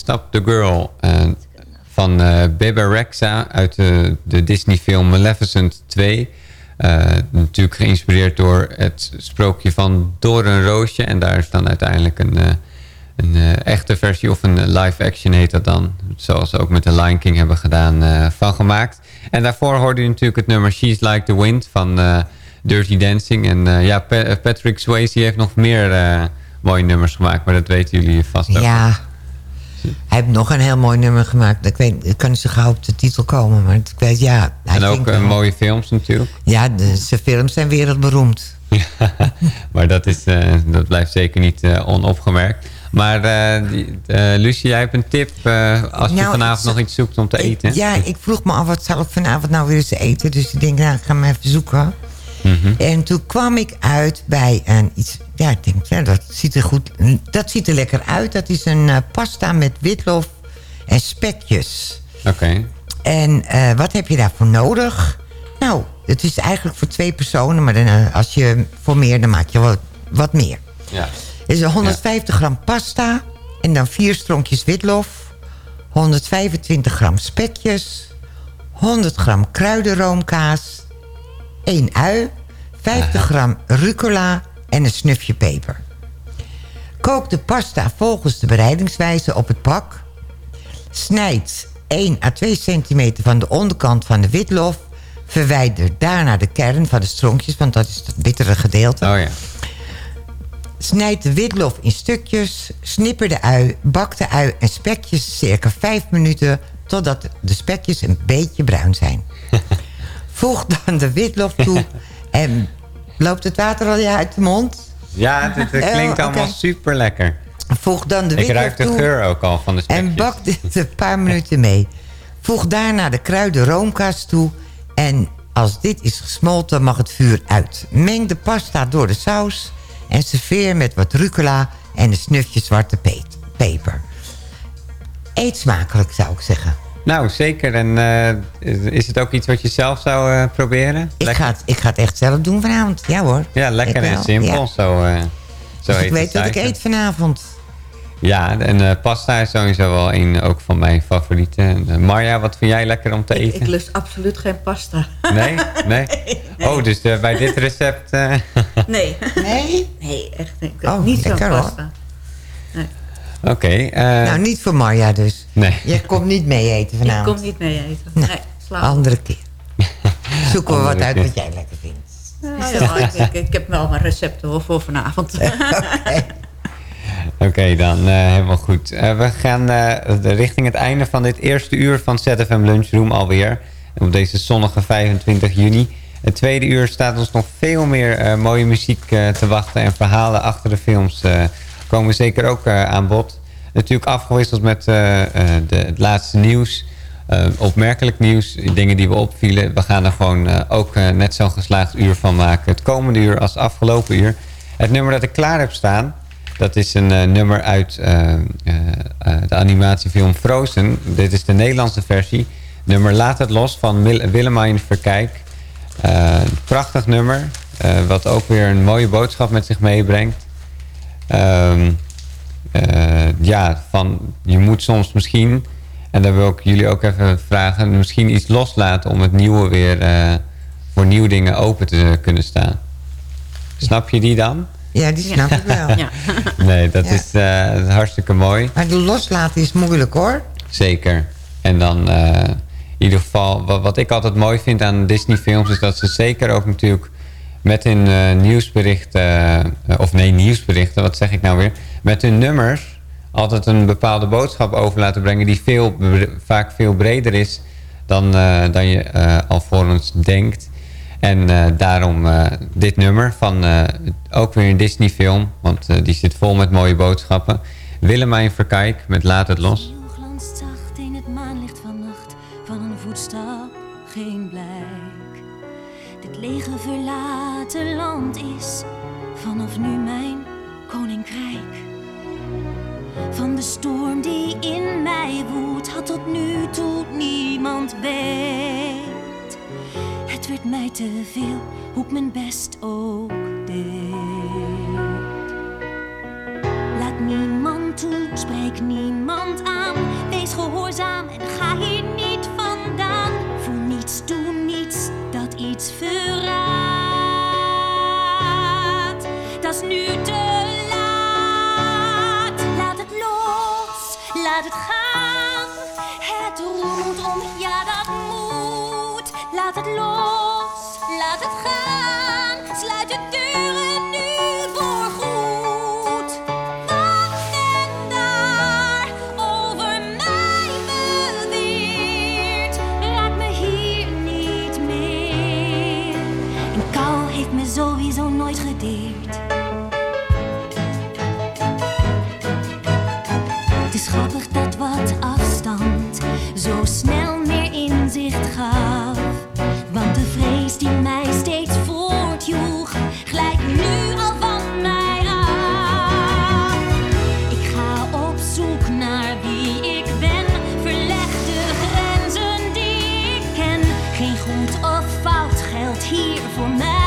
Stop the Girl. eh, van eh Bebe Rexha uit de, de Disney-film Maleficent 2. Eh, natuurlijk geïnspireerd door het sprookje van Doornroosje. En daar is dan uiteindelijk een, een echte versie of een live-action heet dat dan. Zoals ze ook met The Lion King hebben gedaan, van gemaakt. En daarvoor hoorde u natuurlijk het nummer She's Like the Wind van Dirty Dancing. En ja, Pa- Patrick Swayze heeft nog meer mooie nummers gemaakt. Maar dat weten jullie vast ook. Ja. Hij heeft nog een heel mooi nummer gemaakt. Ik, weet, ik kan niet zo gauw op de titel komen. Maar ik weet, ja. Hij En ook mooie films natuurlijk. Ja, de, zijn films zijn wereldberoemd. maar dat, is, eh, dat blijft zeker niet eh, onopgemerkt. Maar eh Lucie, jij hebt een tip als je Nou, vanavond nog iets zoekt om te eten. Ja, ik vroeg me af, wat zal ik vanavond nou weer eens eten? Dus ik denk, nou, ik ga hem even zoeken. Mhm. En toen kwam ik uit bij een iets... Ja, ik denk, ja, dat ziet er goed... Dat ziet er lekker uit. Dat is een eh, pasta met witlof en spekjes. Oké. En eh, wat heb je daarvoor nodig? Nou, het is eigenlijk voor twee personen. Maar dan, eh, als je voor meer, dan maak je wat, wat meer. Ja. Is 150 gram pasta. En dan vier stronkjes witlof. 125 gram spekjes. 100 gram kruidenroomkaas. 1 ui. 50 gram rucola. En een snufje peper. Kook de pasta volgens de bereidingswijze op het pak. Snijd 1 à 2 centimeter van de onderkant van de witlof. Verwijder daarna de kern van de stronkjes, want dat is het bittere gedeelte. Oh ja. Snijd de witlof in stukjes, snipper de ui, bak de ui en spekjes circa 5 minuten... totdat de spekjes een beetje bruin zijn. Voeg dan de witlof toe en loopt het water al je uit de mond? Ja, dit Oh, klinkt allemaal super lekker. Voeg dan de Ik witlof ruik de toe geur ook al van de spekjes. en bak dit een paar minuten mee. Voeg daarna de kruiden roomkaas toe en als dit is gesmolten mag het vuur uit. Meng de pasta door de saus en serveer met wat rucola en een snufje zwarte pe- peper. Eet smakelijk zou ik zeggen. Nou, zeker. En eh, is het ook iets wat je zelf zou eh, proberen? Ik ga, het, ik ga het echt zelf doen vanavond. Ja hoor. Ja, lekker Ik en simpel. ja. Zo, eh, zo Dus ik weet wat ik eet vanavond. Ja, en eh, pasta is sowieso wel een ook van mijn favorieten. En, Marja, wat vind jij lekker om te Ik, eten? ik lust absoluut geen pasta. Nee? Nee? Oh, dus bij dit recept... eh, Nee. Nee? Nee, echt niet. Oh, niet zo'n lekker, hoor. Oké. eh, nou, niet voor Marja dus. Nee. Je komt niet mee eten Ik vanavond. kom niet mee eten. Nee, sla op. Andere keer. Zoeken we wat uit keer. wat jij lekker vindt. Ja, ja, ik, ik, ik heb wel mijn recepten hoor, voor vanavond. Oké, dan eh, helemaal goed. Eh, we gaan eh, de- richting het einde van dit eerste uur van ZFM Lunchroom alweer. Op deze zonnige 25 juni. Het tweede uur staat ons nog veel meer eh, mooie muziek eh, te wachten. En verhalen achter de films eh, komen zeker ook eh, aan bod. Natuurlijk afgewisseld met eh, eh, de, het laatste nieuws. Opmerkelijk nieuws, dingen die we opvielen. We gaan er gewoon ook net zo'n geslaagd uur van maken. Het komende uur als afgelopen uur. Het nummer dat ik klaar heb staan... Dat is een nummer uit de animatiefilm Frozen. Dit is de Nederlandse versie. Nummer Laat het los van Willemijn Verkijk. Prachtig nummer. wat ook weer een mooie boodschap met zich meebrengt. Ehm, eh, ja, van je moet soms misschien... En daar wil ik jullie ook even vragen... misschien iets loslaten om het nieuwe weer... eh, voor nieuwe dingen open te kunnen staan. Snap je die dan? Ja, die snap ik wel. Ja. Nee, dat Ja. is eh, hartstikke mooi. Maar de loslaten is moeilijk hoor. Zeker. En dan eh, in ieder geval, wat, wat ik altijd mooi vind aan Disney films... is dat ze zeker ook natuurlijk met hun eh, nieuwsberichten... eh, of nee, nieuwsberichten, wat zeg ik nou weer? Met hun nummers altijd een bepaalde boodschap over laten brengen... die veel, vaak veel breder is dan, eh, dan je alvorens denkt... En daarom dit nummer van ook weer een Disney film. Want die zit vol met mooie boodschappen. Willemijn Verkijk met Laat het los. Is vanaf nu mijn koninkrijk. Van de storm die in mij woedt tot nu toe niemand weet. Het werd mij te veel, hoe ik mijn best ook deed. Laat niemand toe, spreek niemand aan. Wees gehoorzaam en ga hier niet vandaan. Voel niets, doe niets dat iets verraadt. Dat is nu te laat. Laat het los, laat het gaan. Het roert om, ja dat moet. Laat het los, laat het gaan. Goed of fout geldt hier voor mij.